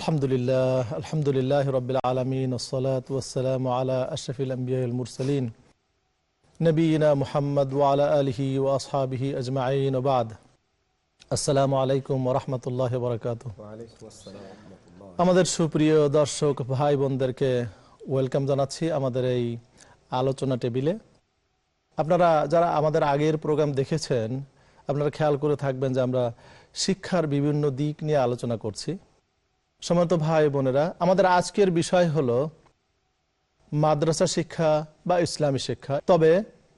আলহামদুলিল্লাহ আলহামদুলিল্লাহ রবিল আলমিন ওসলাত ওসালাম আলা আশরফিল আম্বিয়াল মুরসালিন নবীনা মুহাম্মদ ওয়ালা আলহি ও আসহাবিহি আজমাইন ওবাদ আসসালামু আলাইকুম ওরহমতুল্লাহ বরকাত আমাদের সুপ্রিয় দর্শক ভাই বোনদেরকে ওয়েলকাম জানাচ্ছি আমাদের এই আলোচনা টেবিলে। আপনারা যারা আমাদের আগের প্রোগ্রাম দেখেছেন আপনারা খেয়াল করে থাকবেন যে আমরা শিক্ষার বিভিন্ন দিক নিয়ে আলোচনা করছি। সমত ভাই বোনেরা, আমাদের আজকের বিষয় হলো মাদ্রাসা শিক্ষা বা ইসলামী শিক্ষা। তবে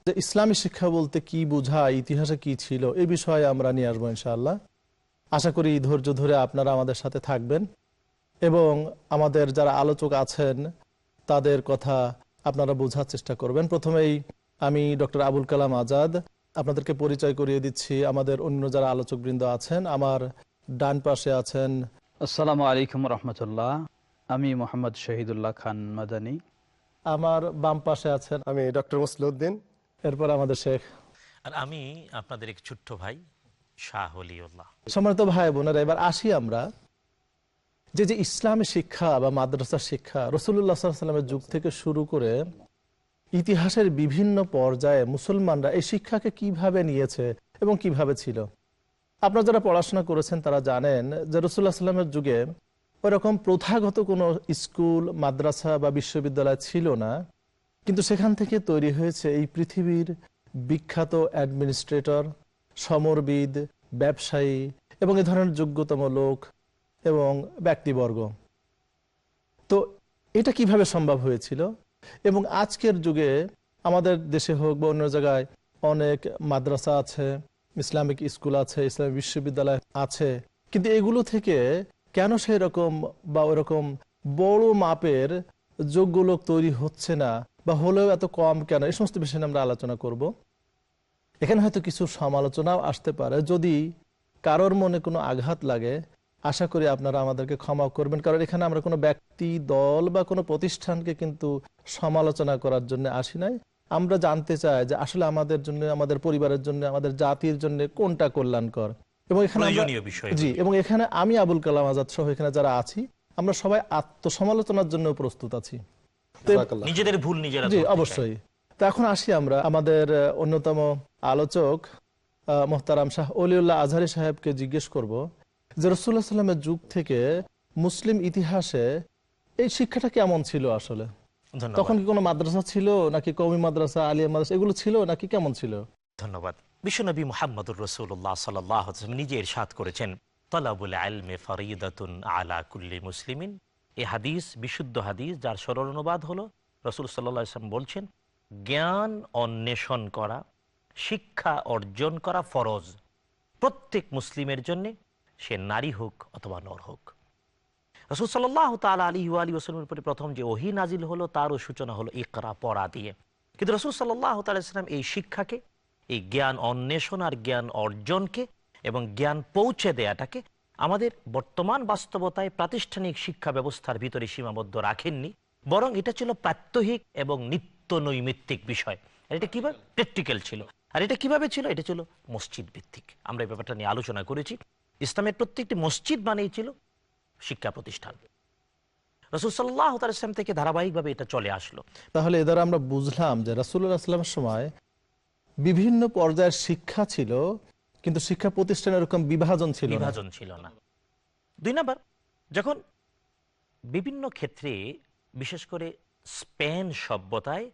যে ইসলামী শিক্ষা বলতে কি বোঝায় ইতিহাসে কি ছিল এই বিষয়ে আমরা নিয়ে আসব ইনশাআল্লাহ। আশা করি ধৈর্য ধরে আপনারা আমাদের সাথে থাকবেন এবং আমাদের যারা আলোচক আছেন, তাদের কথা আপনারা বোঝার চেষ্টা করবেন। প্রথমেই আমি ডক্টর আবুল কালাম আজাদ, আপনাদেরকে পরিচয় করিয়ে দিচ্ছি। আমাদের অন্য যারা আলোচকবৃন্দ আছেন, আমার ডান পাশে আছেন আসসালামু আলাইকুম রহমতুল্লাহ। আমি মোহাম্মদ শহীদুল্লাহ খান মাদানী। আমার বাম পাশে আছেন আমি ডক্টর মুসলিউদ্দিন। এরপর আমাদের শেখ। আর আমি আপনাদের এক ছোট্ট ভাই শাহ অলিউল্লাহ। সম্মানিত ভাই বোনেরা এবার আসি আমরা যে যে ইসলামী শিক্ষা বা মাদ্রাসা শিক্ষা রসুল্লাহ সাল্লামের যুগ থেকে শুরু করে ইতিহাসের বিভিন্ন পর্যায়ে মুসলমানরা এই শিক্ষাকে কীভাবে নিয়েছে এবং কীভাবে ছিল? আপনারা যারা পড়াশোনা করেছেন তারা জানেন যে রসুল্লাহ সাল্লামের যুগে ওরকম প্রথাগত কোনো স্কুল, মাদ্রাসা বা বিশ্ববিদ্যালয় ছিল না। কিন্তু সেখান থেকে তৈরি হয়েছে এই পৃথিবীর বিখ্যাত অ্যাডমিনিস্ট্রেটর, সমরবিদ, ব্যবসায়ী এবং এ ধরনের যোগ্যতম লোক এবং ব্যক্তিবর্গ। তো এটা কীভাবে সম্ভব হয়েছিল? এবং আজকের যুগে আমাদের দেশে হোক বা অন্য জায়গায় অনেক মাদ্রাসা আছে ইসলামিক স্কুল আছে, ইসলামিক বিশ্ববিদ্যালয় আছে, কিন্তু এগুলো থেকে কেন সেই রকম বা ওরকম বড় মাপের যোগ্য লোক তৈরি হচ্ছে না বা হলেও এত কম কেন? এই সমস্ত বিষয় আমরা আলোচনা করব। এখানে হয়তো কিছু সমালোচনাও আসতে পারে। যদি কারোর মনে কোনো আঘাত লাগে, আশা করি আপনারা আমাদেরকে ক্ষমা করবেন। কারণ এখানে আমরা কোনো ব্যক্তি, দল বা কোনো প্রতিষ্ঠানকে কিন্তু সমালোচনা করার জন্য আসি নাই। আমরা জানতে চাই যে আসলে আমাদের জন্য আমাদের পরিবারের জন্য আমাদের জাতির জন্য কোনটা কল্যাণকর? এবং এখানে আমরা- প্রয়োজনীয় বিষয় জি এবং এখানে আমি আবুল কালাম আজাদ সহ এখানে যারা আছি আমরা সবাই আত্মসমালোচনার জন্য প্রস্তুত আছি। নিজেদের ভুল নিজেরা জি অবশ্যই। তো এখন আসি আমরা আমাদের অন্যতম আলোচক আহ, মোহতারাম শাহ অলিউল্লাহ আজহারি সাহেবকে জিজ্ঞেস করব যে রসুল্লাহ সাল্লামের যুগ থেকে মুসলিম ইতিহাসে এই শিক্ষাটা কেমন ছিল আসলে? তখন কি কোনো মাদ্রাসা ছিল নাকি কৌমি মাদ্রাসা আলিয়া মাদ্রাসা এগুলো ছিল নাকি কেমন ছিল? ধন্যবাদ। বিশ্বনবী মোহাম্মদুর রসুল্লাহ সাল্লাহ নিজে ইরশাদ করেছেন তলাবুল আলমে ফরিদাতুন আলা কুল্লি মুসলিমিন। এ হাদিস বিশুদ্ধ হাদিস যার সরল অনুবাদ হলো রসুল সাল্লাহ ইসলাম বলছেন জ্ঞান অন্বেষণ করা শিক্ষা অর্জন করা ফরজ। প্রত্যেক মুসলিমের জন্য সে নারী হোক অথবা নর হোক। রসুল সাল্লাহ তালা আলী আলী ওসলামের উপরে প্রথম যে ওহি নাজিল হলো তারও সূচনা হলো ইকরা, পড়া দিয়ে। কিন্তু রসুল সাল্লাহ তালাম এই শিক্ষাকে, এই জ্ঞান অন্বেষণ আর জ্ঞান অর্জনকে এবং জ্ঞান পৌঁছে দেয়াটাকে আমাদের বর্তমান বাস্তবতায় প্রাতিষ্ঠানিক শিক্ষা ব্যবস্থার ভিতরে সীমাবদ্ধ রাখেননি, বরং এটা ছিল প্রাত্যহিক এবং নিত্য নৈমিত্তিক বিষয়। আর এটা কীভাবে? প্র্যাকটিক্যাল ছিল। আর এটা কীভাবে ছিল? এটা ছিল মসজিদ ভিত্তিক। আমরা এই ব্যাপারটা নিয়ে আলোচনা করেছি। ইসলামের প্রত্যেকটি মসজিদ মানেই ছিল শিক্ষা প্রতিষ্ঠান। রসুল সাল্লাহ তালাম থেকে ধারাবাহিকভাবে এটা চলে আসলো। তাহলে এ দ্বারা আমরা বুঝলাম যে রাসুল্লাহ আসলামের সময় বিভিন্ন পর্যায়ের শিক্ষা ছিল কিন্তু শিক্ষা প্রতিষ্ঠানে এরকম বিভাজন ছিল না। বিভাজন ছিল না। দুই নাম্বার যখন বিভিন্ন ক্ষেত্রে বিশেষ করে স্পেন সভ্যতায়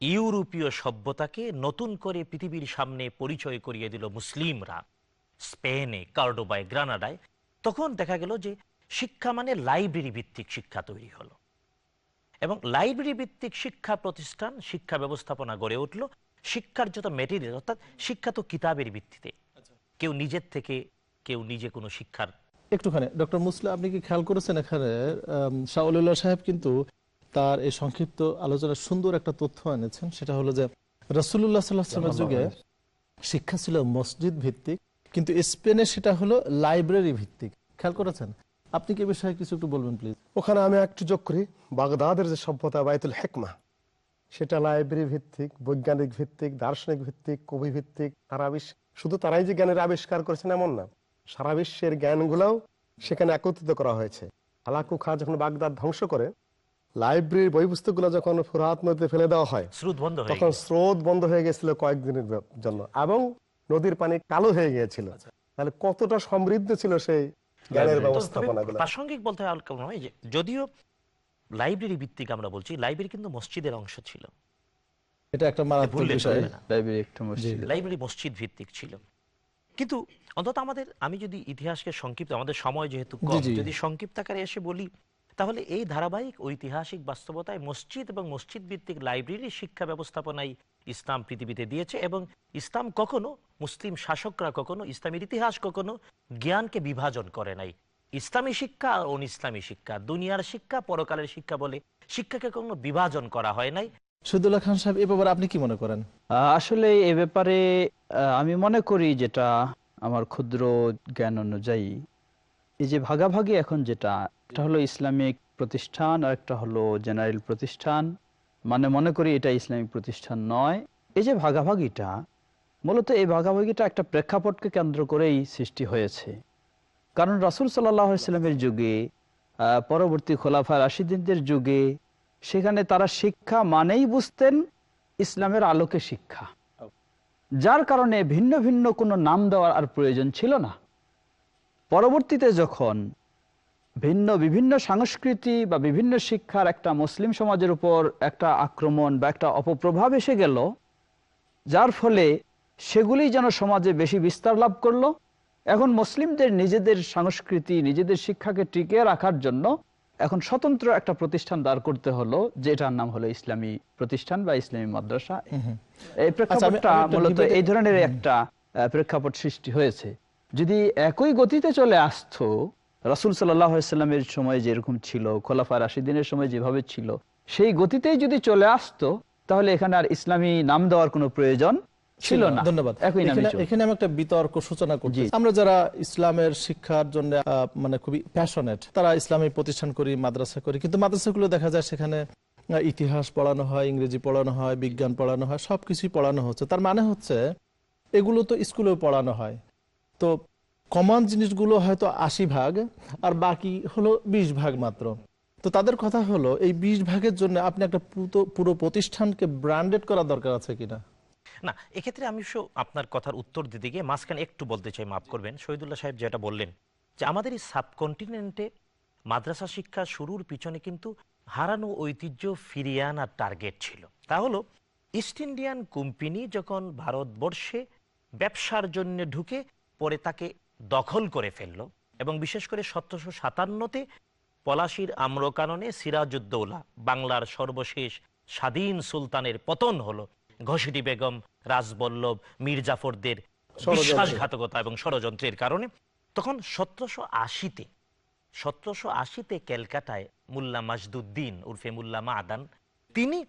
ইউরোপীয় সভ্যতাকে নতুন করে পৃথিবীর সামনে পরিচয় করিয়ে দিল মুসলিমরা স্পেনে কার্ডোবায় গ্রানাডায় তখন দেখা গেল যে শিক্ষা মানে লাইব্রেরি ভিত্তিক শিক্ষা তৈরি হলো। এবং লাইব্রেরি ভিত্তিক শিক্ষা প্রতিষ্ঠান শিক্ষা ব্যবস্থাপনা গড়ে উঠল। শিক্ষার যত মেটেরিয়াল অর্থাৎ শিক্ষা তো কিতাবের ভিত্তিতে। কেউ নিজের থেকে কেউ নিজে কোনো শিক্ষার। একটুখানি ডক্টর মুসলা আপনি কি খেয়াল করেছেন এখানে? শাহুল্লাহ সাহেব কিন্তু তার এই সংক্ষিপ্ত আলোচনায় সুন্দর একটা তথ্য এনেছেন। সেটা হলো যে রসুল্লাহ সাল্লাহামের যুগে শিক্ষা ছিল মসজিদ ভিত্তিক কিন্তু স্পেনে সেটা হলো লাইব্রেরি ভিত্তিক। খেয়াল করেছেন? আপনি কি বিষয়ে কিছু একটু বলবেন প্লিজ ওখানে আমি একটু যোগ করি। বাগদাদের যে সভ্যতা বাইতুল হেকমা সেটা লাইব্রেরি ভিত্তিক বৈজ্ঞানিক ভিত্তিক দার্শনিক ভিত্তিক কবি ভিত্তিক বিশ্ব। শুধু তারাই যে জ্ঞানের আবিষ্কার করেছেন এমন না সারা বিশ্বের জ্ঞানগুলোও সেখানে একত্রিত করা হয়েছে। হালাকু খা যখন বাগদাদ ধ্বংস করে লাইব্রেরির বই পুস্তকগুলো যখন ফুরাত নদীতে ফেলে দেওয়া হয় স্রোত বন্ধ তখন স্রোত বন্ধ হয়ে গেছিল কয়েকদিনের জন্য। এবং নদীর পানি কালো হয়ে গিয়েছিল। তাহলে কতটা সমৃদ্ধ ছিল সেই ব্যবস্থাপনা প্রাসঙ্গিক বলতে হয় যে যদিও লাইব্রেরি ভিত্তিক আমরা বলছি লাইব্রেরি কিন্তু মসজিদের অংশ ছিল। এটা একটা মারাত্মক বিষয়। লাইব্রেরি একটা মসজিদ। লাইব্রেরি মসজিদ ভিত্তিক ছিল। কিন্তু অন্তত আমাদের আমি যদি ইতিহাসকে সংক্ষিপ্ত আমাদের সময় যেহেতু কম। যদি সংক্ষিপ্ত আকারে এসে বলি তাহলে এই ধারাবাহিক ঐতিহাসিক বাস্তবতায় মসজিদ এবং মসজিদ ভিত্তিক লাইব্রেরি শিক্ষা ব্যবস্থাপনায় ইসলাম পৃথিবীতে দিয়েছে এবং ইসলাম কখনো মুসলিম শাসকরা কখনো ইসলামের ইতিহাস কখনো জ্ঞানকে বিভাজন করে নাই। ইসলামী শিক্ষা আর অন ইসলামী শিক্ষা দুনিয়ার শিক্ষা পরকালের শিক্ষা বলে শিক্ষাকে কখনো বিভাজন করা হয় নাই। শহীদুল্লাহ খান সাহেব এ ব্যাপারে আপনি কি মনে করেন? আহ, আসলে এ ব্যাপারে আহ, আমি মনে করি যেটা আমার ক্ষুদ্র জ্ঞান অনুযায়ী এই যে ভাগাভাগি এখন যেটা এটা হলো ইসলামিক প্রতিষ্ঠান আর একটা হলো জেনারেল প্রতিষ্ঠান। মানে মনে করি এটা ইসলামিক প্রতিষ্ঠান নয়। এই যে ভাগাভাগিটা, মূলত এই ভাগাভাগিটা একটা প্রেক্ষাপটকে কেন্দ্র করেই সৃষ্টি হয়েছে। কারণ রাসুল সাল্লামের যুগে পরবর্তী খোলাফা রাশিদিনদের যুগে, সেখানে তারা শিক্ষা মানেই বুঝতেন ইসলামের আলোকে শিক্ষা। যার কারণে ভিন্ন ভিন্ন কোনো নাম দেওয়ার আর প্রয়োজন ছিল না। পরবর্তীতে যখন ভিন্ন বিভিন্ন সংস্কৃতি বা বিভিন্ন শিক্ষার একটা মুসলিম সমাজের উপর একটা আক্রমণ বা একটা অপপ্রভাব এসে গেল যার ফলে সেগুলি যেন সমাজে বেশি বিস্তার লাভ করল। এখন মুসলিমদের নিজেদের সংস্কৃতি নিজেদের শিক্ষাকে টিকিয়ে রাখার জন্য এখন স্বতন্ত্র একটা প্রতিষ্ঠান দাঁড় করতে হলো যেটার নাম হলো ইসলামী প্রতিষ্ঠান বা ইসলামী মাদ্রাসা। এই প্রেক্ষাপটটা মূলত এই ধরনের একটা প্রেক্ষাপট সৃষ্টি হয়েছে। যদি একই গতিতে চলে আসতো রাসুল সাল্লামের সময় যেরকম ছিল খোলাফা রাশিদিনের সময় যেভাবে ছিল সেই গতিতেই যদি চলে আসতো তাহলে এখানে আর ইসলামী নাম দেওয়ার কোনো প্রয়োজন ছিল না। ধন্যবাদ। এখানে- আমি একটা বিতর্ক সূচনা করছি। আমরা যারা ইসলামের শিক্ষার জন্য মানে খুবই প্যাশনেট তারা ইসলামী প্রতিষ্ঠান করি মাদ্রাসা করি কিন্তু মাদ্রাসাগুলো দেখা যায় সেখানে ইতিহাস পড়ানো হয় ইংরেজি পড়ানো হয় বিজ্ঞান পড়ানো হয় সবকিছুই পড়ানো হচ্ছে। তার মানে হচ্ছে এগুলো তো স্কুলেও পড়ানো হয়। তো কমন জিনিসগুলো হয়তো আশি ভাগ, আর বাকি হলো বিশ ভাগ মাত্র। তো তাদের কথা হলো, এই বিশ ভাগের জন্য আপনি একটা পুরো- পুরো প্রতিষ্ঠানকে ব্র্যান্ডেড করা দরকার আছে কিনা? না, এক্ষেত্রে আমি আপনার কথার উত্তর দিতে গিয়ে মাঝখানে একটু বলতে চাই, মাফ করবেন। শহীদুল্লাহ সাহেব যেটা বললেন, যে আমাদের এই সাবকন্টিনেন্টে মাদ্রাসা শিক্ষা শুরুর পিছনে কিন্তু হারানো ঐতিহ্য ফিরিয়ে আনার টার্গেট ছিল। তা হলো ইস্ট ইন্ডিয়ান কোম্পানি যখন ভারতবর্ষে ব্যবসার জন্য ঢুকে, পরে তাকে দখল করে ফেলল এবং বিশেষ করে সতেরোশো সাতান্নতে পলাশির আম্রকাননে সিরাজউদ্দৌলা বাংলার সর্বশেষ স্বাধীন সুলতানের পতন হলো। ঘসিটি বেগম রাজবল্লভ মীর জাফরদের বিশ্বাসঘাতকতা এবং ষড়যন্ত্রের কারণে। তখন সতেরোশো আশিতে সতেরোশো আশিতে ক্যালকাটায় মুল্লা মাজদুদ্দিন উর্ফে মুল্লা মাদান তিনি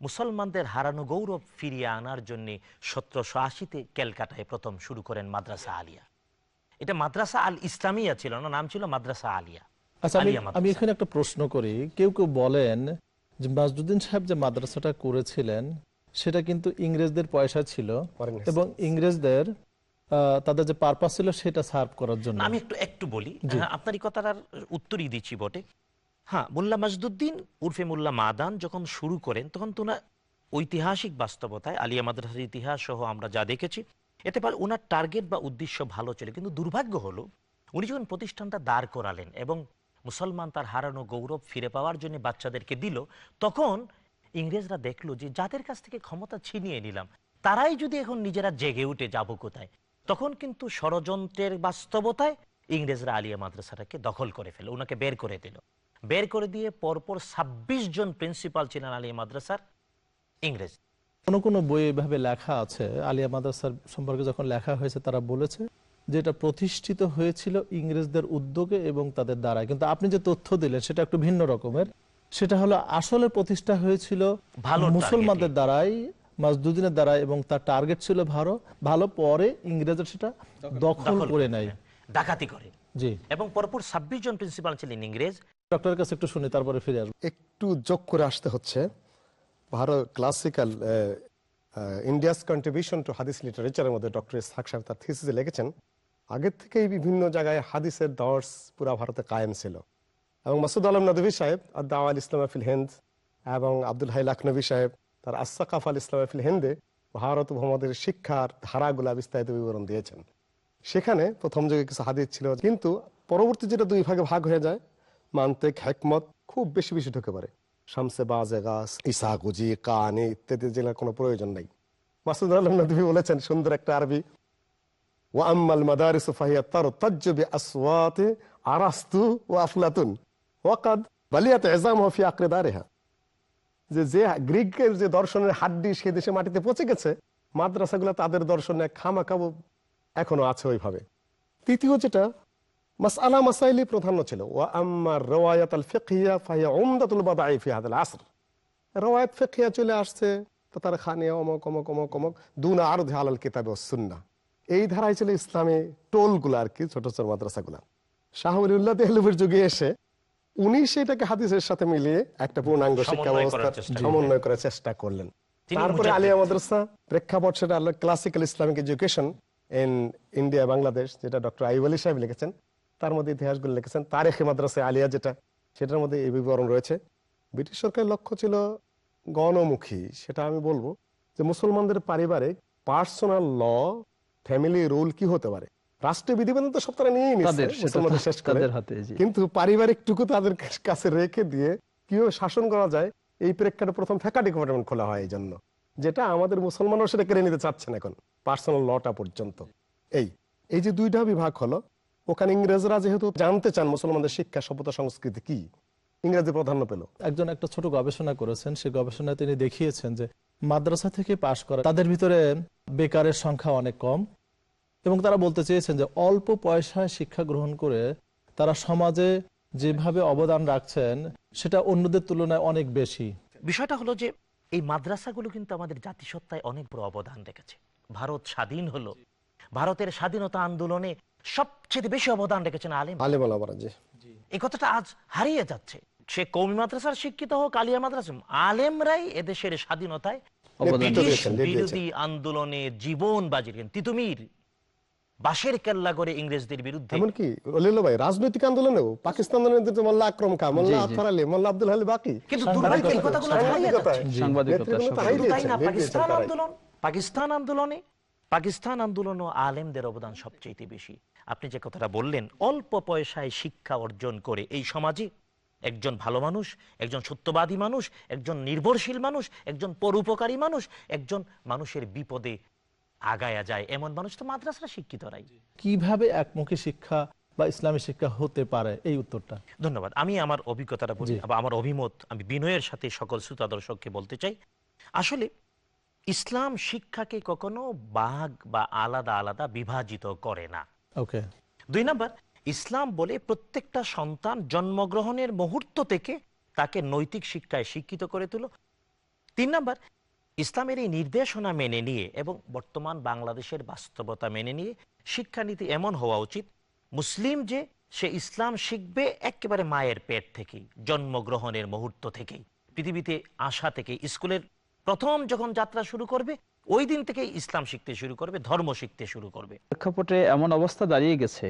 মুসলমানদের হারানো গৌরব ফিরিয়ে আনার জন্য সতেরোশো আশিতে ক্যালকাটায় প্রথম শুরু করেন মাদ্রাসা আলিয়া। এটা মাদ্রাসা আল ইসলামিয়া ছিল না নাম ছিল মাদ্রাসা আলিয়া। আচ্ছা আমি। এখানে একটা প্রশ্ন করি কেউ কেউ বলেন যে মাসদুদ্দিন সাহেব যে মাদ্রাসাটা করেছিলেন সেটা কিন্তু ইংরেজদের পয়সা ছিল এবং ইংরেজদের তাদের যে পারপাস ছিল সেটা সার্ভ করার জন্য। আমি একটু একটু বলি। হ্যাঁ, আপনার এই কথার আর উত্তরই দিচ্ছি বটে। হ্যাঁ মোল্লা মাজদুদ্দিন উর্ফে মোল্লা মাদান যখন শুরু করেন তখন তো ওনার ঐতিহাসিক বাস্তবতায় আলিয়া মাদ্রাসার ইতিহাস সহ আমরা যা দেখেছি এতে পারে ওনার টার্গেট বা উদ্দেশ্য ভালো ছিল, কিন্তু দুর্ভাগ্য হলো, উনি যখন প্রতিষ্ঠানটা দাঁড় করালেন এবং মুসলমান তার হারানো গৌরব ফিরে পাওয়ার জন্য বাচ্চাদেরকে দিল, তখন ইংরেজরা দেখল যে যাদের কাছ থেকে ক্ষমতা ছিনিয়ে নিলাম, তারাই যদি এখন নিজেরা জেগে উঠে যাব কোথায়? তখন কিন্তু ষড়যন্ত্রের বাস্তবতায় ইংরেজরা আলিয়া মাদ্রাসাটাকে দখল করে ফেলে ওনাকে বের করে দিল। বের করে দিয়ে পরপর ছাব্বিশ জন প্রিন্সিপাল ছিলেন আলিয়া মাদ্রাসার ইংরেজ। কোনো কোনো বই এভাবে লেখা আছে? আলিয়া মাদ্রাসার সম্পর্কে যখন লেখা হয়েছে তারা বলেছে যে এটা প্রতিষ্ঠিত হয়েছিল ইংরেজদের উদ্যোগে এবং তাদের দ্বারা। কিন্তু আপনি যে তথ্য দিলেন সেটা একটু ভিন্ন রকমের। সেটা হলো আসলে প্রতিষ্ঠা হয়েছিল ভালো মুসলমানদের দ্বারাই মাজদুদ্দিনের দ্বারা এবং তার টার্গেট ছিল ভালো। ভালো পরে ইংরেজরা সেটা দখল করে নেয়। ডাকাতি করে। জি। এবং পরপর ছাব্বিশ জন প্রিন্সিপাল ছিলেন ইংরেজ। ডক্টরের কাছে একটু শুনি তারপরে ফিরে আসব। একটু যোগ করে আসতে হচ্ছে। Bharat classical India's contribution to hadith লিটারেচারের মধ্যে ডক্টর সাহেব তার থিসিসে লিখেছেন, আগের থেকেই বিভিন্ন জায়গায় হাদিসের দর্শ পুরা ভারতে কায়েম ছিল। এবং মাসুদ আলম নদী সাহেব আদাওয়াল ইসলাম ফিল হিন্দ এবং আব্দুল হাই লাখনবী সাহেব তার আসাকাফ আল ইসলাম ফিল হিন্দে ভারত মোহাম্মদের শিক্ষার ধারাগুলা বিস্তারিত বিবরণ দিয়েছেন। সেখানে প্রথম যুগে কিছু হাদিস ছিল, কিন্তু পরবর্তী যেটা দুই ভাগে ভাগ হয়ে যায় মান্তেক হেকমত, খুব বেশি বেশি ঢুকে পড়ে। শামসে বাজে গাছ, ইসা গুজি কানে ইত্যাদি জেলার কোনো প্রয়োজন নাই। মাসুদ আলম নদী বলেছেন, সুন্দর একটা আরবি ও আম্মাল মাদারিস ফাহিয়া তার তাজ্জবি আসওয়াতে আরাস্তু ও আফলাতুন, ওয়াকাদ বালিয়াত এজাম হফি আকরেদারেহা যে যে গ্রিকের যে দর্শনের হাড্ডি সে দেশে মাটিতে পচে গেছে, মাদ্রাসাগুলো তাদের দর্শনে খামাকাবু এখনও আছে ওইভাবে। তৃতীয় যেটা মাসআলা মাসাইলি প্রাধান্য ছিল। ওয়া আম্মার রওয়ায়াত আল ফিকহিয়া ফাহিয়া উমদাতুল বাদাই ফি হাদাল আসর। রওয়ায়াত ফিকহিয়া চলে আসছে তো তার খানিয়া অমক অমক অমক অমক দুনা আরও আলাল কিতাবে ও সুন্নাহ। এই ধারায় ছিল ইসলামী টোলগুলো আর কি ছোট ছোট মাদ্রাসাগুলা। শাহবুল্লাহ দেহলুবির যুগে এসে উনি সেটাকে হাদিসের সাথে মিলিয়ে একটা পূর্ণাঙ্গ শিক্ষা ব্যবস্থা করার চেষ্টা করলেন। সমন্বয় করার চেষ্টা করলেন। তারপরে আলিয়া মাদ্রাসা প্রেক্ষাপট সেটা classical Islamic education in India Bangladesh যেটা ডক্টর আইব আলী সাহেব লিখেছেন। তার মধ্যে ইতিহাসগুলো লিখেছেন তারেখে মাদ্রাসা আলিয়া যেটা সেটার মধ্যে এই বিবরণ রয়েছে। ব্রিটিশ সরকারের লক্ষ্য ছিল গণমুখী সেটা আমি বলব যে মুসলমানদের পারিবারিক পার্সোনাল ল ফ্যামিলি রুল কি হতে পারে? রাষ্ট্রীয় বিধিবিধান তো সব তারা মুসলমানদের শেষ করে। কিন্তু পারিবারিক টুকু তাদের কাছে রেখে দিয়ে কীভাবে শাসন করা যায় এই প্রেক্ষাপটে প্রথম ফ্যাকা ডিপার্টমেন্ট খোলা হয় এই জন্য। যেটা আমাদের মুসলমানরা সেটা কেড়ে নিতে চাচ্ছেন এখন পার্সোনাল লটা পর্যন্ত। এই এই যে দুইটা বিভাগ হলো ওখানে ইংরেজরা যেহেতু জানতে চান মুসলমানদের শিক্ষা সভ্যতা সংস্কৃতি কি? ইংরেজি প্রাধান্য পেল। একজন একটা ছোট গবেষণা করেছেন সেই গবেষণায় তিনি দেখিয়েছেন যে মাদ্রাসা থেকে পাশ করা তাদের ভিতরে বেকারের সংখ্যা অনেক কম এবং তারা বলতে চেয়েছেন যে অল্প পয়সায় শিক্ষা গ্রহণ করে তারা সমাজে যেভাবে অবদান রাখছেন সেটা অন্যদের তুলনায় অনেক বেশি। বিষয়টা হলো যে এই মাদ্রাসাগুলো কিন্তু আমাদের জাতিসত্তায় অনেক বড় অবদান রেখেছে। ভারত স্বাধীন হলো। ভারতের স্বাধীনতা আন্দোলনে সবচেয়ে বেশি অবদান রেখেছেন আলেম। আলিম আলামারা জি। এই কথাটা আজ হারিয়ে যাচ্ছে। সে কৌমি মাদ্রাসার শিক্ষিত হোক আলিয়া মাদ্রাসা আলেমরাই এদেশের স্বাধীনতায়। বিরোধী আন্দোলনে জীবন বাজি তিতুমির বাঁশের কেল্লা করে ইংরেজদের বিরুদ্ধে। এমনকি অলিল ভাই রাজনৈতিক আন্দোলনেও পাকিস্তান নেতৃত্ব মোল্লা আকরম খা মোল্লা। আতফার আলী মোল্লা আব্দুল হালি বাকি। কিন্তু পাকিস্তান আন্দোলন পাকিস্তান আন্দোলনে পাকিস্তান আন্দোলন ও আলেমদের অবদান সবচেয়ে বেশি। আপনি যে কথাটা বললেন অল্প পয়সায় শিক্ষা অর্জন করে এই সমাজে একজন ভালো মানুষ একজন সত্যবাদী মানুষ একজন নির্ভরশীল মানুষ একজন পরোপকারী মানুষ একজন মানুষের বিপদে আগায়া যায়। এমন মানুষ তো মাদ্রাসা শিক্ষিত শিক্ষিতরাই কীভাবে একমুখী শিক্ষা বা ইসলামী শিক্ষা হতে পারে? এই উত্তরটা। ধন্যবাদ। আমি আমার অভিজ্ঞতাটা বলি বা আমার অভিমত আমি বিনয়ের সাথে সকল শ্রোতা দর্শককে বলতে চাই। আসলে ইসলাম শিক্ষাকে কখনো বাঘ বা আলাদা আলাদা বিভাজিত করে না। ওকে দুই নাম্বার, ইসলাম বলে প্রত্যেকটা সন্তান জন্মগ্রহণের মুহূর্ত থেকে তাকে নৈতিক শিক্ষায় শিক্ষিত করে তুলো। তিন নাম্বার, ইসলামের এই নির্দেশনা মেনে নিয়ে এবং বর্তমান বাংলাদেশের বাস্তবতা মেনে নিয়ে শিক্ষানীতি এমন হওয়া উচিত, মুসলিম যে সে ইসলাম শিখবে একেবারে মায়ের পেট থেকেই, জন্মগ্রহণের মুহূর্ত থেকেই। পৃথিবীতে আসা থেকে স্কুলের প্রথম যখন যাত্রা শুরু করবে ওই দিন থেকেই ইসলাম শিখতে শুরু করবে, ধর্ম শিখতে শুরু করবে। প্রেক্ষাপটে এমন অবস্থা দাঁড়িয়ে গেছে,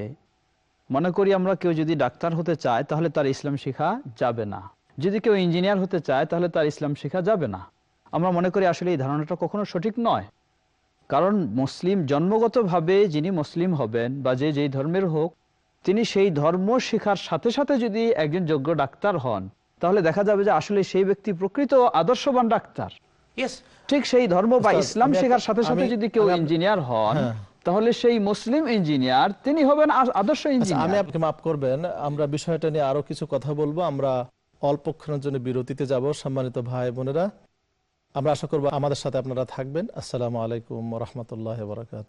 মনে করি আমরা কেউ যদি ডাক্তার হতে চায় তাহলে তার ইসলাম শেখা যাবে না। যদি কেউ ইঞ্জিনিয়ার হতে চায় তাহলে তার ইসলাম শেখা যাবে না। আমরা মনে করি আসলে এই ধারণাটা কখনো সঠিক নয়। কারণ মুসলিম জন্মগতভাবে যিনি মুসলিম হবেন বা যে যেই ধর্মের হোক, তিনি সেই ধর্ম শেখার সাথে সাথে যদি একজন যোগ্য ডাক্তার হন, তাহলে দেখা যাবে যে আসলে সেই ব্যক্তি প্রকৃত আদর্শবান ডাক্তার। ঠিক সেই ধর্ম বা ইসলাম শেখার সাথে সাথে যদি কেউ ইঞ্জিনিয়ার হন হ্যাঁ। তাহলে সেই মুসলিম ইঞ্জিনিয়ার তিনি হবেন আদর্শ আচ্ছা আমি আপনাকে মাফ করবেন আমরা বিষয়টা নিয়ে আরও কিছু কথা বলব। আমরা অল্পক্ষণের জন্য বিরতিতে যাব সম্মানিত ভাই বোনেরা। আমরা আশা করব আমাদের সাথে আপনারা থাকবেন। আসসালামু আলাইকুম রহমতুল্লাহ বরাকাত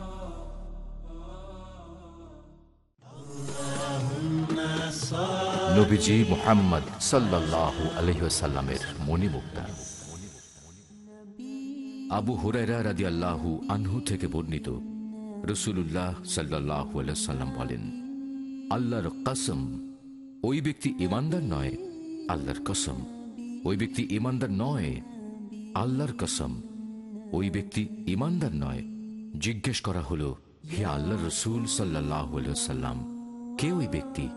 নবীজি মোহাম্মদ সাল্লাহ আলহ্লামের মণিমুক্তা। আবু হুরাইরা রাদি আনহু থেকে বর্ণিত রসুল্লাহ সাল্লাহ সাল্লাম বলেন, আল্লাহর কসম, ওই ব্যক্তি ইমানদার নয়, আল্লাহর কসম। ওই ব্যক্তি ইমানদার নয়, আল্লাহর কসম। ওই ব্যক্তি ইমানদার নয়। জিজ্ঞেস করা হলো, হে আল্লাহ রসুল সাল্লাহ সাল্লাম কে ওই ব্যক্তি?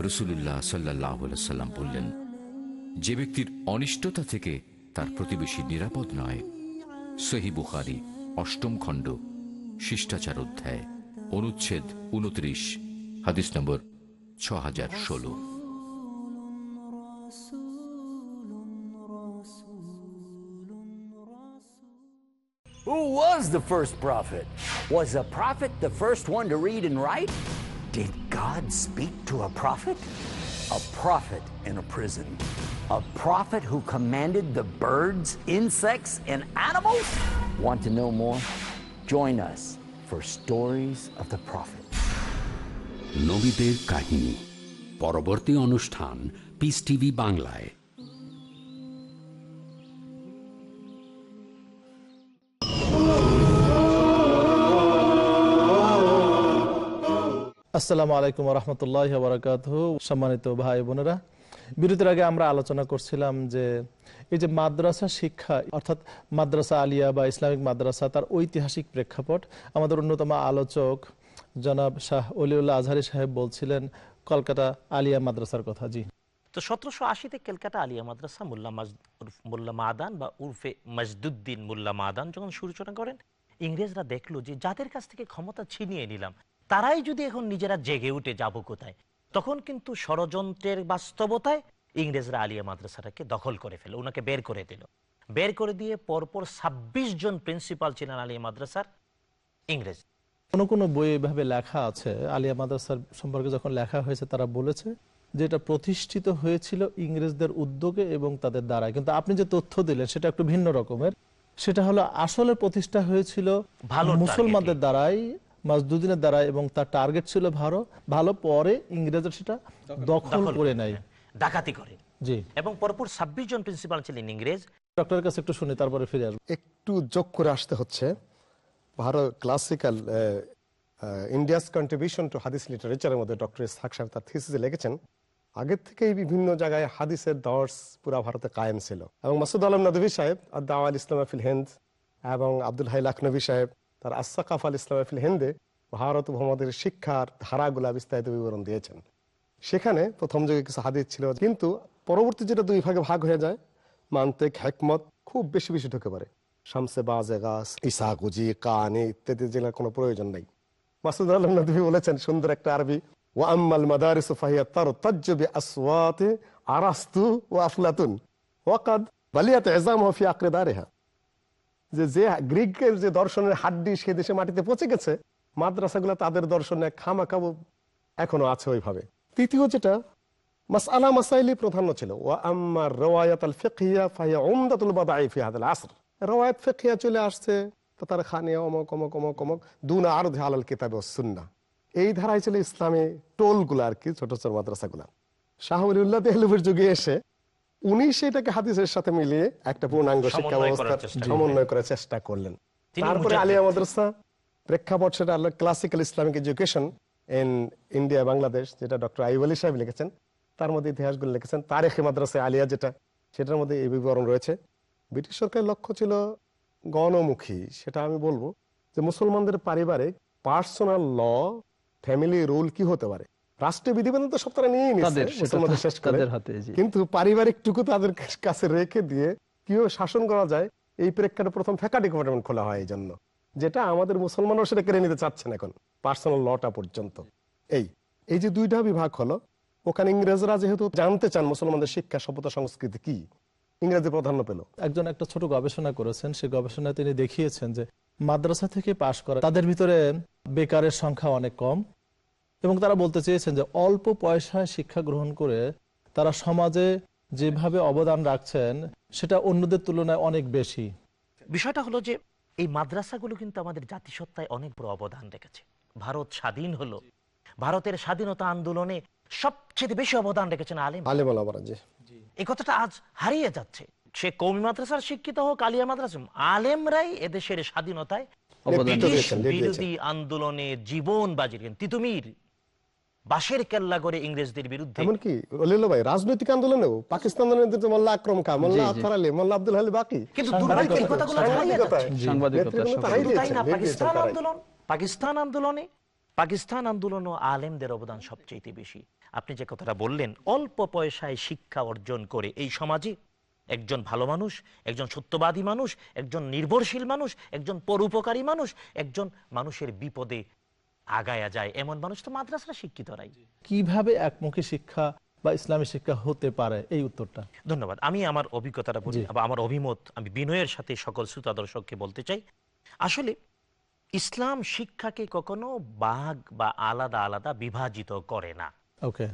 রসুল্লাহ সাল্লাহ সাল্লাম বললেন, যে ব্যক্তির অনিষ্টতা থেকে তার প্রতিবেশী নিরাপদ নয় সহি বুখারি, অষ্টম খণ্ড, শিষ্টাচার অধ্যায়, অনুচ্ছেদ উনত্রিশ হাদিস নম্বর ছ হাজার ষোলো Who was the first prophet? Was a prophet the first one to read and write? Did God speak to a prophet? A prophet in a prison. A prophet who commanded the birds, insects, and animals? Want to know more? Join us for Stories of the Prophet. নবীদের কাহিনী পরবর্তী অনুষ্ঠান piece TV বাংলায় আসসালামু আলাইকুম রহমতুল্লাহ বারাকাত সম্মানিত ভাই বোনেরা, বিরতির আগে আমরা আলোচনা করছিলাম যে এই যে মাদ্রাসা শিক্ষা, অর্থাৎ মাদ্রাসা আলিয়া বা ইসলামিক মাদ্রাসা, তার ঐতিহাসিক প্রেক্ষাপট, আমাদের অন্যতম আলোচক জনাব শাহ অলিউল্লাহ আজহারি সাহেব বলছিলেন, কলকাতা আলিয়া মাদ্রাসার কথা। জি। তো সতেরোশো আশিতে কলকাতা আলিয়া মাদ্রাসা মোল্লা মোল্লা মাদান বা উর্ফে মজদুদ্দিন মোল্লা মাদান যখন সূচনা করেন, ইংরেজরা দেখল যে যাদের কাছ থেকে ক্ষমতা ছিনিয়ে নিলাম তারাই যদি এখন নিজেরা জেগে উঠে যাব কোথায়? তখন কিন্তু ষড়যন্ত্রের বাস্তবতায় ইংরেজরা আলিয়া মাদ্রাসাটাকে দখল করে ফেলে ওনাকে বের করে দিল। বের করে দিয়ে পরপর ছাব্বিশ জন প্রিন্সিপাল ছিলেন আলিয়া মাদ্রাসার ইংরেজ। কোনো কোনো বই এভাবে লেখা আছে আলিয়া মাদ্রাসার সম্পর্কে যখন লেখা হয়েছে তারা বলেছে যে এটা প্রতিষ্ঠিত হয়েছিল ইংরেজদের উদ্যোগে এবং তাদের দ্বারা। কিন্তু আপনি যে তথ্য দিলেন সেটা একটু ভিন্ন রকমের। সেটা হলো আসলে প্রতিষ্ঠা হয়েছিল মুসলমানদের দ্বারাই মাজদুদ্দিনের দ্বারা এবং তার টার্গেট ছিল ভালো ভালো পরে ইংরেজরা সেটা দখল করে নেয়। ডাকাতি করে। জি। এবং পরপর ছাব্বিশ জন প্রিন্সিপাল ছিলেন ইংরেজ। ডক্টরের কাছে একটু শুনি তারপরে ফিরে আসব। একটু যোগ করে আসতে হচ্ছে। Bharat classical India's contribution to hadith লিটারেচারের মধ্যে ডক্টর ইসহাক সাহেব তার থিসিসে লিখেছেন আগের থেকেই বিভিন্ন জায়গায় হাদিসের দর্শ পুরা ভারতে কায়েম ছিল। এবং মাসুদ আলম নদী সাহেব আর দাওয়াল ইসলাম ফিল হিন্দ এবং আব্দুল হাই লাখনবী সাহেব তার আসাকাফ আল ইসলাম হিন্দে ভারত মোহাম্মদের শিক্ষার ধারাগুলা বিস্তারিত বিবরণ দিয়েছেন। সেখানে প্রথম যুগে কিছু হাদিস ছিল, কিন্তু পরবর্তী যেটা দুই ভাগে ভাগ হয়ে যায়, মান্তেক হেকমত খুব বেশি বেশি ঢুকে পড়ে। শামসে বাজে গাছ ইসাগুজি কানে ইত্যাদি জেলার কোনো প্রয়োজন নেই। মাসুদ আলম নদী বলেছেন, সুন্দর একটা আরবি ও আম্মাল মাদারিস ফাহিয়া তার তাজ্জবি আসওয়াতে আরাস্তু ও আফলাতুন। ওয়াকাদ এজাম হফি আকরেদারেহা যে যে গ্রিকের যে দর্শনের হাড্ডি সে দেশে মাটিতে পচে গেছে, মাদ্রাসাগুলো তাদের দর্শনে খামাখাবো এখনও আছে ওইভাবে। তৃতীয় যেটা, মাসআলা মাসাইলি প্রাধান্য ছিল। ওয়া আম্মা রওয়ায়াত আল ফিকহিয়া ফাহিয়া উমদাতুল বাদাই ফি হাদাল আসর। রওয়ায়াত ফিকহিয়া চলে আসছে, তো তার খানিয়া অমক অমক অমক অমক, দুনা আর আলাল কিতাবে ও সুন্নাহ। এই ধারায় ছিল ইসলামী টোলগুলো আর কি, ছোট ছোট মাদ্রাসাগুলা। শাহ উল্লাহ দেহলুবের যুগে এসে উনি সেটাকে হাদিসের সাথে মিলিয়ে একটা পূর্ণাঙ্গ শিক্ষা ব্যবস্থা সমন্বয় করার চেষ্টা করলেন। তারপরে। আলিয়া মাদ্রাসা প্রেক্ষাপট সেটা হলো classical Islamic education in India Bangladesh যেটা ডক্টর আইব আলী সাহেব লিখেছেন। তার মধ্যে ইতিহাসগুলো লিখেছেন। তারেখে মাদ্রাসা আলিয়া যেটা সেটার মধ্যে এই বিবরণ রয়েছে। ব্রিটিশ সরকারের লক্ষ্য ছিল গণমুখী সেটা আমি বলব যে মুসলমানদের পারিবারিক পার্সোনাল ল ফ্যামিলি রুল কি হতে পারে? রাষ্ট্রীয় বিধিবিধান তো সব তারা নিয়ে তাদের নিচ্ছে শেষ করে। কিন্তু পারিবারিক টুকু তাদের কাছে রেখে দিয়ে কীভাবে শাসন করা যায় এই প্রেক্ষাপটে প্রথম ফ্যাকা ডিপার্টমেন্ট খোলা হয় এই জন্য যেটা আমাদের মুসলমানও সেটা কেড়ে নিতে চাচ্ছেন এখন পার্সোনাল লটা পর্যন্ত। এই এই যে দুইটা বিভাগ হলো ওখানে ইংরেজরা যেহেতু জানতে চান মুসলমানদের শিক্ষা সভ্যতা সংস্কৃতি কি ইংরেজি প্রাধান্য পেল। একজন একটা ছোট গবেষণা করেছেন সেই গবেষণায় তিনি দেখিয়েছেন যে মাদ্রাসা থেকে পাশ করা তাদের ভিতরে বেকারের সংখ্যা অনেক কম এবং তারা বলতে চেয়েছেন যে অল্প পয়সায় শিক্ষা গ্রহণ করে তারা সমাজে যেভাবে অবদান রাখছেন সেটা অন্যদের তুলনায় অনেক বেশি। বিষয়টা হলো যে এই মাদ্রাসাগুলো কিন্তু আমাদের জাতিসত্তায় অনেক বড় অবদান রেখেছে। ভারত স্বাধীন হলো। ভারতের স্বাধীনতা আন্দোলনে সবচেয়ে বেশি অবদান রেখেছেন আলেম। আলিম এই কথাটা আজ হারিয়ে যাচ্ছে। সে কৌমি মাদ্রাসার শিক্ষিত হোক আলিয়া মাদ্রাসা আলেমরাই এদেশের স্বাধীনতায়। বিরোধী আন্দোলনে জীবন বাজি তিতুমির বাঁশের কেল্লা করে ইংরেজদের বিরুদ্ধে এমনকি অলিল ভাই রাজনৈতিক আন্দোলনেও পাকিস্তান নেতৃত্ব মোল্লা আকরম খা মোল্লা। আতহার আলী মোল্লা আব্দুল হালি বাকি কিন্তু দুর্ভাগ্য এই কথাগুলো হারিয়ে যাচ্ছে। সাংবাদিকতা সব। তাই না পাকিস্তান আন্দোলন পাকিস্তান আন্দোলনে পাকিস্তান আন্দোলন ও আলেমদের অবদান সবচেয়ে বেশি আপনি যে কথাটা বললেন অল্প পয়সায় শিক্ষা অর্জন করে এই সমাজে একজন ভালো মানুষ একজন সত্যবাদী মানুষ একজন নির্ভরশীল মানুষ একজন পরোপকারী মানুষ একজন মানুষের বিপদে আগায়া যায়। এমন মানুষ তো মাদ্রাসা শিক্ষিতরাই। কীভাবে একমুখী শিক্ষা বা ইসলামী শিক্ষা হতে পারে? এই উত্তরটা। ধন্যবাদ। আমি আমার অভিজ্ঞতাটা বলি বা আমার অভিমত আমি বিনয়ের সাথে সকল শ্রোতা দর্শককে বলতে চাই। আসলে ইসলাম শিক্ষাকে কখনো বাঘ বা আলাদা আলাদা বিভাজিত করে না। ওকে।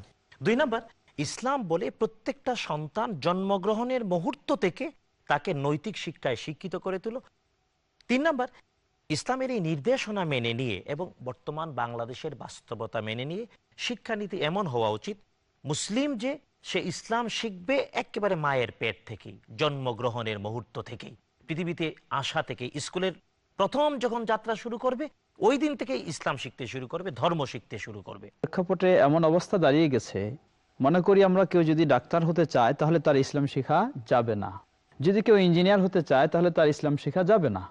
দুই নাম্বার ইসলাম বলে প্রত্যেকটা সন্তান জন্মগ্রহণের মুহূর্ত থেকে তাকে নৈতিক শিক্ষায় শিক্ষিত করে তুলো। তিন নাম্বার ইসলামের এই নির্দেশনা মেনে নিয়ে এবং বর্তমান বাংলাদেশের বাস্তবতা মেনে নিয়ে শিক্ষানীতি এমন হওয়া উচিত, মুসলিম যে সে ইসলাম শিখবে একেবারে মায়ের পেট থেকেই, জন্মগ্রহণের মুহূর্ত থেকেই। পৃথিবীতে আসা থেকে স্কুলের প্রথম যখন যাত্রা শুরু করবে, ওই দিন থেকে ইসলাম শিখতে শুরু করবে, ধর্ম শিখতে শুরু করবে। প্রেক্ষাপটে এমন অবস্থা দাঁড়িয়ে গেছে, মনে করি আমরা কেউ যদি ডাক্তার হতে চায় তাহলে তার ইসলাম শেখা যাবে না। যদি কেউ ইঞ্জিনিয়ার হতে চায় তাহলে তার ইসলাম শেখা যাবে না।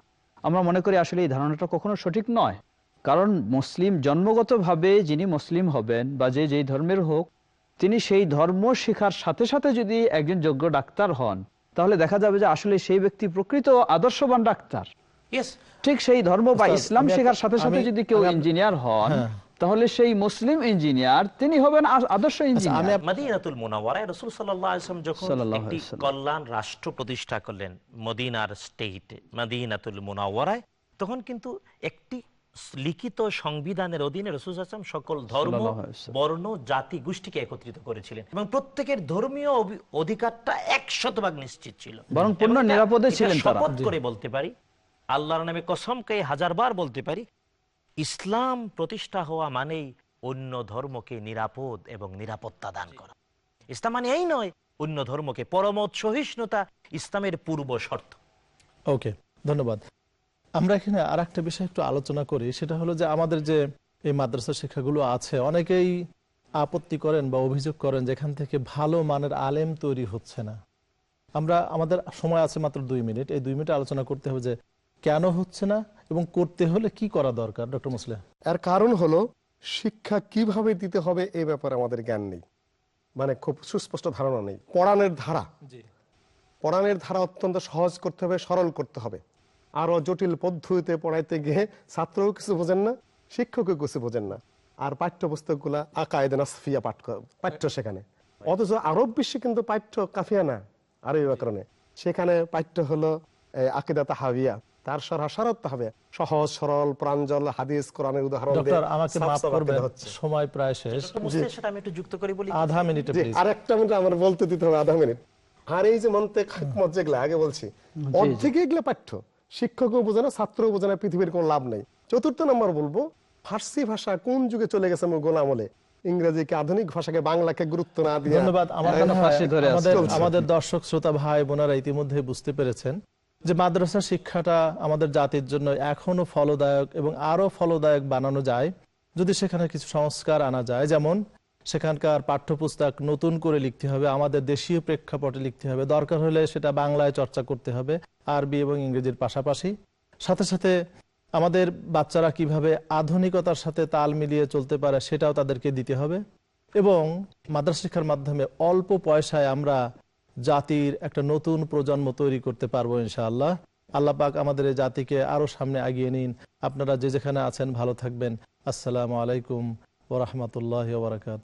আমরা মনে করি আসলে এই ধারণাটা কখনো সঠিক নয়। কারণ মুসলিম জন্মগতভাবে যিনি মুসলিম হবেন বা যে যেই ধর্মের হোক তিনি সেই ধর্ম শেখার সাথে সাথে যদি একজন যোগ্য ডাক্তার হন তাহলে দেখা যাবে যে আসলে সেই ব্যক্তি প্রকৃত আদর্শবান ডাক্তার। ঠিক সেই ধর্ম বা ইসলাম শেখার সাথে সাথে যদি কেউ ইঞ্জিনিয়ার হন হ্যাঁ। তাহলে সেই মুসলিম ইঞ্জিনিয়ার তিনি হবেন আদর্শ ইঞ্জিনিয়ার মদিনাতুল মুনাওয়ারায় রাসূল সাল্লাল্লাহু আলাইহি ওয়াসাল্লাম যখন একটি কল্যাণ রাষ্ট্র প্রতিষ্ঠা করলেন মদিনার স্টেট মদিনাতুল মুনাওয়ারায় তখন কিন্তু একটি লিখিত সংবিধানের অধীনে রসুল আসলাম সকল ধর্ম। বর্ণ জাতি গোষ্ঠীকে একত্রিত করেছিলেন এবং প্রত্যেকের ধর্মীয় অধিকারটা অধিকারটা একশতভাগ নিশ্চিত ছিল বরং পূর্ণ নিরাপদে ছিলেন তারা। শপথ করে বলতে পারি আল্লাহর নামে কসমকে হাজারবার বলতে পারি ইসলাম প্রতিষ্ঠা হওয়া মানেই অন্য ধর্মকে নিরাপদ এবং নিরাপত্তা দান করা। ইসলাম মানে এই নয়, অন্য ধর্মকে পরমত সহিষ্ণুতা, ইসলামের পূর্ব শর্ত। ওকে, ধন্যবাদ। আমরা এখানে আর একটা বিষয় একটু আলোচনা করি, সেটা হলো যে আমাদের যে এই মাদ্রাসা শিক্ষাগুলো আছে, অনেকেই আপত্তি করেন বা অভিযোগ করেন যেখান থেকে ভালো মানের আলেম তৈরি হচ্ছে না। আমরা, আমাদের সময় আছে মাত্র দুই মিনিট, এই দুই মিনিট আলোচনা করতে হবে যে কেন হচ্ছে না এবং করতে হলে কি করা দরকার ডক্টর মুসলিম এর কারণ হলো শিক্ষা কীভাবে দিতে হবে এই ব্যাপারে আমাদের জ্ঞান নেই। মানে খুব সুস্পষ্ট ধারণা নেই। পড়ানোর ধারা। পড়ানোর ধারা অত্যন্ত সহজ করতে হবে সরল করতে হবে। আরও জটিল পদ্ধতিতে পড়াইতে গিয়ে ছাত্রও কিছু বোঝেন না শিক্ষকও কিছু বোঝেন না। আর পাঠ্যপুস্তকগুলা আকায়দে নাসফিয়া পাঠ পাঠ্য সেখানে। অথচ আরব বিশ্বে কিন্তু পাঠ্য কাফিয়া না আরবি ব্যাকরণে। সেখানে পাঠ্য হলো আকিদা তাহাবিয়া। তার সরহা সরত হবে। সহজ সরল প্রাঞ্জল হাদিস কোরআনের উদাহরণ আমাকে মাফ করবেন সময় প্রায় শেষ। মুসলিমের সাথে আমি একটু যুক্ত করি বলি। আধা মিনিটে আরেকটা মিনিট আমার বলতে দিতে হবে আধা মিনিট। আর এই যে মন্তে খাকমত যেগুলা আগে বলছি অর্ধেকে এগুলো পাঠ্য। শিক্ষকও বোঝে না ছাত্রও বোঝে না পৃথিবীর কোনো লাভ নেই। চতুর্থ নম্বর বলব ফার্সি ভাষা কোন যুগে চলে গেছে আমার গোলামলে? ইংরেজিকে আধুনিক ভাষাকে বাংলাকে গুরুত্ব না দিয়ে ধন্যবাদ আমাদের দর্শক শ্রোতা ভাই বোনেরা ইতিমধ্যে বুঝতে পেরেছেন। যে মাদ্রাসা শিক্ষাটা আমাদের জাতির জন্য এখনও ফলদায়ক এবং আরও ফলদায়ক বানানো যায়, যদি সেখানে কিছু সংস্কার আনা যায়, যেমন সেখানকার পাঠ্যপুস্তক নতুন করে লিখতে হবে, আমাদের দেশীয় প্রেক্ষাপটে লিখতে হবে, দরকার হলে সেটা বাংলায় চর্চা করতে হবে, আরবি এবং ইংরেজির পাশাপাশি। সাথে সাথে আমাদের বাচ্চারা কীভাবে আধুনিকতার সাথে তাল মিলিয়ে চলতে পারে সেটাও তাদেরকে দিতে হবে। এবং মাদ্রাসা শিক্ষার মাধ্যমে অল্প পয়সায় আমরা জাতির একটা নতুন প্রজন্ম তৈরি করতে পারব ইনশাআল্লাহ। আল্লাহ পাক আমাদের এই জাতিকে আরও সামনে আগিয়ে নিন। আপনারা যে যেখানে আছেন ভালো থাকবেন। আসসালামু আলাইকুম ওরহমতুল্লাহ বারকাত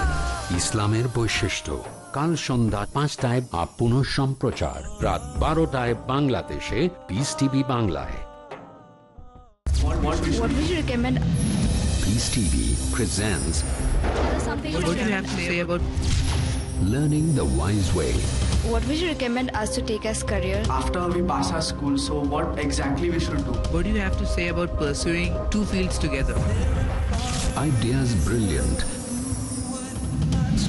ইসলামের বৈশিষ্ট্য কাল সন্ধ্যা পাঁচটায় বা পুনঃ সম্প্রচার রাত বারোটায় বাংলাদেশে পিস টিভি বাংলায় TV presents Something What do you have to say about learning the wise way What would you recommend us to take as career? after we pass our school? So what exactly we should do? What do you have to say about pursuing two fields together? Ideas brilliant.